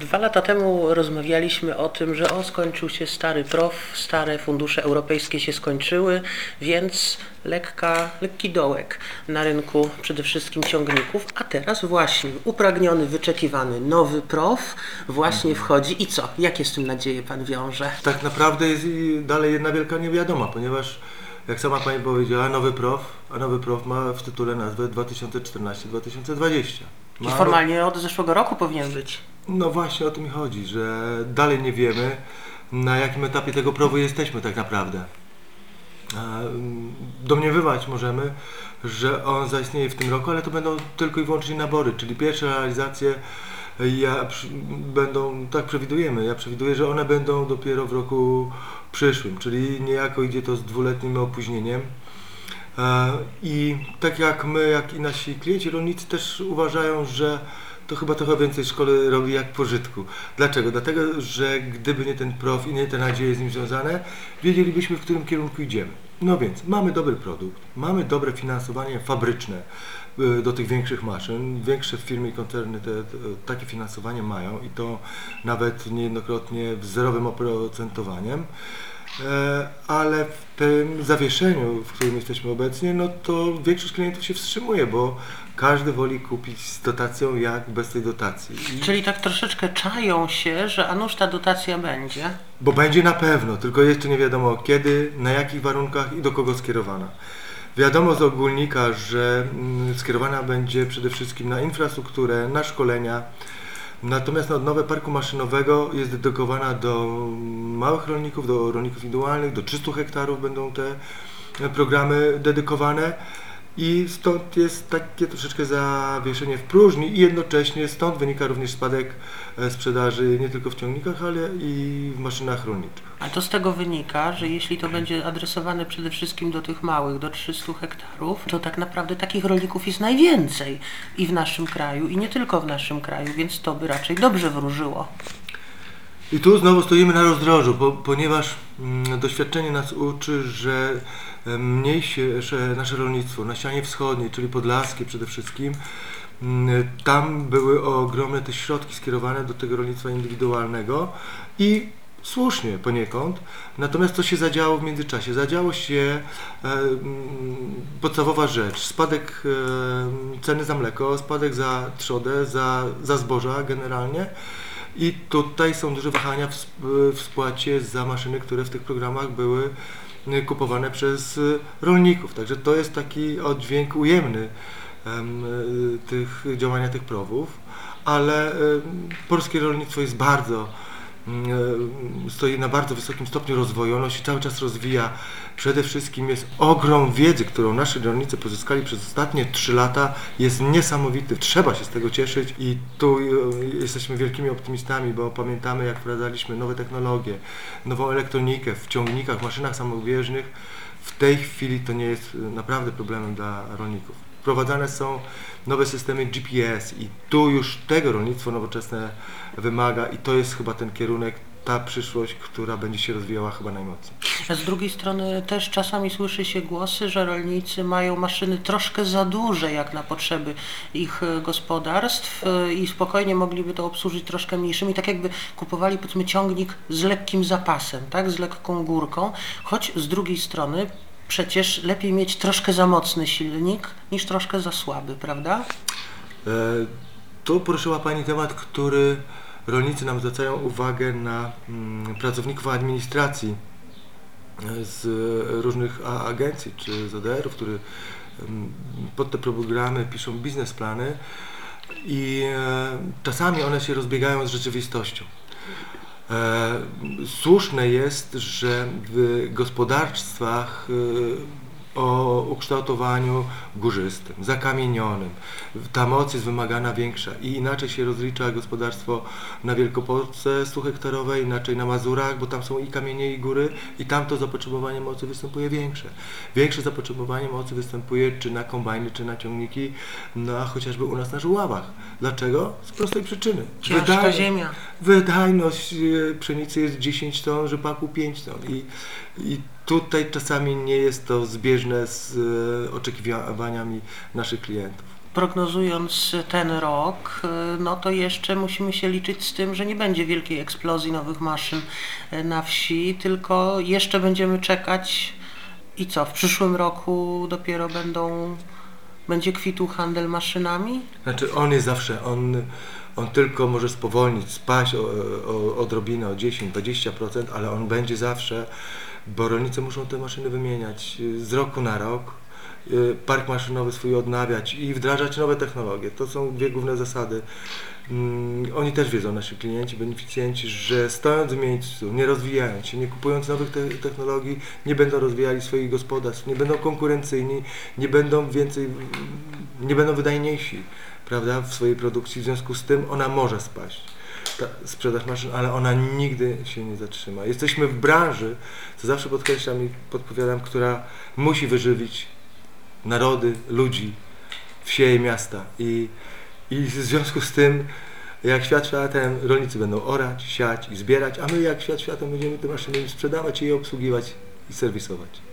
Dwa lata temu rozmawialiśmy o tym, że o skończył się stary prof, stare fundusze europejskie się skończyły, więc lekka, lekki dołek na rynku przede wszystkim ciągników, a teraz właśnie upragniony, wyczekiwany nowy prof właśnie wchodzi i co? Jakie z tym nadzieje pan wiąże? Tak naprawdę jest i dalej jedna wielka niewiadoma, ponieważ jak sama Pani powiedziała, nowy prof, a nowy prof ma w tytule nazwę 2014-2020. I Ma- formalnie od zeszłego roku powinien być. No właśnie o to mi chodzi, że dalej nie wiemy na jakim etapie tego prowu jesteśmy tak naprawdę. Mm, Domniewywać możemy, że on zaistnieje w tym roku, ale to będą tylko i wyłącznie nabory, czyli pierwsze realizacje ja, będą, tak przewidujemy, ja przewiduję, że one będą dopiero w roku przyszłym, czyli niejako idzie to z dwuletnim opóźnieniem. E, I tak jak my, jak i nasi klienci, rolnicy też uważają, że to chyba trochę więcej szkoły robi jak pożytku. Dlaczego? Dlatego, że gdyby nie ten prof i nie te nadzieje z nim związane, wiedzielibyśmy, w którym kierunku idziemy. No więc, mamy dobry produkt, mamy dobre finansowanie fabryczne y, do tych większych maszyn. Większe firmy i koncerny te, te, takie finansowanie mają i to nawet niejednokrotnie w zerowym oprocentowaniem. E, ale tym zawieszeniu, w którym jesteśmy obecnie, no to większość klientów się wstrzymuje, bo każdy woli kupić z dotacją jak bez tej dotacji. I, Czyli tak troszeczkę czają się, że a nuż ta dotacja będzie. bo będzie na pewno, tylko jeszcze nie wiadomo kiedy, na jakich warunkach i do kogo skierowana. Wiadomo z ogólnika, że mm, skierowana będzie przede wszystkim na infrastrukturę, na szkolenia. Natomiast na odnowę parku maszynowego jest dedykowana do małych rolników, do rolników indywidualnych, do 300 hektarów będą te programy dedykowane. I stąd jest takie troszeczkę zawieszenie w próżni i jednocześnie stąd wynika również spadek e, sprzedaży nie tylko w ciągnikach, ale i w maszynach rolniczych. A to z tego wynika, że jeśli to będzie adresowane przede wszystkim do tych małych, do 300 hektarów, to tak naprawdę takich rolników jest najwięcej i w naszym kraju, i nie tylko w naszym kraju, więc to by raczej dobrze wróżyło. I tu znowu stoimy na rozdrożu, bo, ponieważ mm, doświadczenie nas uczy, że e, mniejsze nasze rolnictwo na ścianie wschodniej, czyli podlaskie przede wszystkim, mm, tam były ogromne te środki skierowane do tego rolnictwa indywidualnego i słusznie poniekąd. Natomiast co się zadziało w międzyczasie? Zadziało się e, mm, podstawowa rzecz, spadek e, ceny za mleko, spadek za trzodę, za, za zboża generalnie. I tutaj są duże wahania w, w spłacie za maszyny, które w tych programach były y, kupowane przez y, rolników. Także to jest taki oddźwięk ujemny em, y, tych działania tych prowów, ale polskie rolnictwo jest bardzo stoi na bardzo wysokim stopniu rozwoju, ono się cały czas rozwija. Przede wszystkim jest ogrom wiedzy, którą nasi rolnicy pozyskali przez ostatnie 3 lata, jest niesamowity. Trzeba się z tego cieszyć i tu y, jesteśmy wielkimi optymistami, bo pamiętamy jak wprowadzaliśmy nowe technologie, nową elektronikę w ciągnikach, maszynach samobieżnych. W tej chwili to nie jest y, naprawdę problemem dla rolników. Wprowadzane są nowe systemy GPS i tu już tego rolnictwo nowoczesne wymaga i to jest chyba ten kierunek, ta przyszłość, która będzie się rozwijała chyba najmocniej. A z drugiej strony też czasami słyszy się głosy, że rolnicy mają maszyny troszkę za duże jak na potrzeby ich e, gospodarstw e, i spokojnie mogliby to obsłużyć troszkę mniejszymi, tak jakby kupowali powiedzmy ciągnik z lekkim zapasem, tak, z lekką górką, choć z drugiej strony przecież lepiej mieć troszkę za mocny silnik niż troszkę za słaby, prawda? E, Tu poruszyła Pani temat, który rolnicy nam zwracają uwagę na mm, pracowników administracji e, z różnych agencji czy z ODR-ów, które mm, pod te programy piszą biznesplany i e, czasami one się rozbiegają z rzeczywistością. E, Słuszne jest, że w gospodarstwach e, o ukształtowaniu górzystym, zakamienionym, ta moc jest wymagana większa i inaczej się rozlicza gospodarstwo na Wielkopolsce 100 hektarowej, inaczej na Mazurach, bo tam są i kamienie i góry i tam to zapotrzebowanie mocy występuje większe. Większe zapotrzebowanie mocy występuje czy na kombajny, czy na ciągniki, no a chociażby u nas na żuławach. Dlaczego? Z prostej przyczyny. Ciężka Wydaje- ziemia. Wydajność e, pszenicy jest 10 ton, rzepaku 5 ton i, i tutaj czasami nie jest to zbieżne z e, oczekiwaniami naszych klientów. prognozując ten rok, y, no to jeszcze musimy się liczyć z tym, że nie będzie wielkiej eksplozji nowych maszyn y, na wsi, tylko jeszcze będziemy czekać i co, w przyszłym roku dopiero będą, będzie kwitł handel maszynami? Znaczy on jest zawsze, on, on tylko może spowolnić, spaść o, o, odrobinę, o 10-20%, ale on będzie zawsze, bo rolnicy muszą te maszyny wymieniać y, z roku na rok, y, park maszynowy swój odnawiać i wdrażać nowe technologie. To są dwie główne zasady. Mm, Oni też wiedzą, nasi klienci, beneficjenci, że stojąc w miejscu, nie rozwijając się, nie kupując nowych te technologii, nie będą rozwijali swoich gospodarstw, nie będą konkurencyjni, nie będą więcej, nie będą wydajniejsi, prawda, w swojej produkcji. W związku z tym ona może spaść, ta sprzedaż maszyn, ale ona nigdy się nie zatrzyma. Jesteśmy w branży, co zawsze podkreślam i podpowiadam, która musi wyżywić narody, ludzi, wsie i miasta. I, I w związku z tym, jak świat światem, rolnicy będą orać, siać i zbierać, a my jak świat światem będziemy te maszyny sprzedawać i je obsługiwać i serwisować.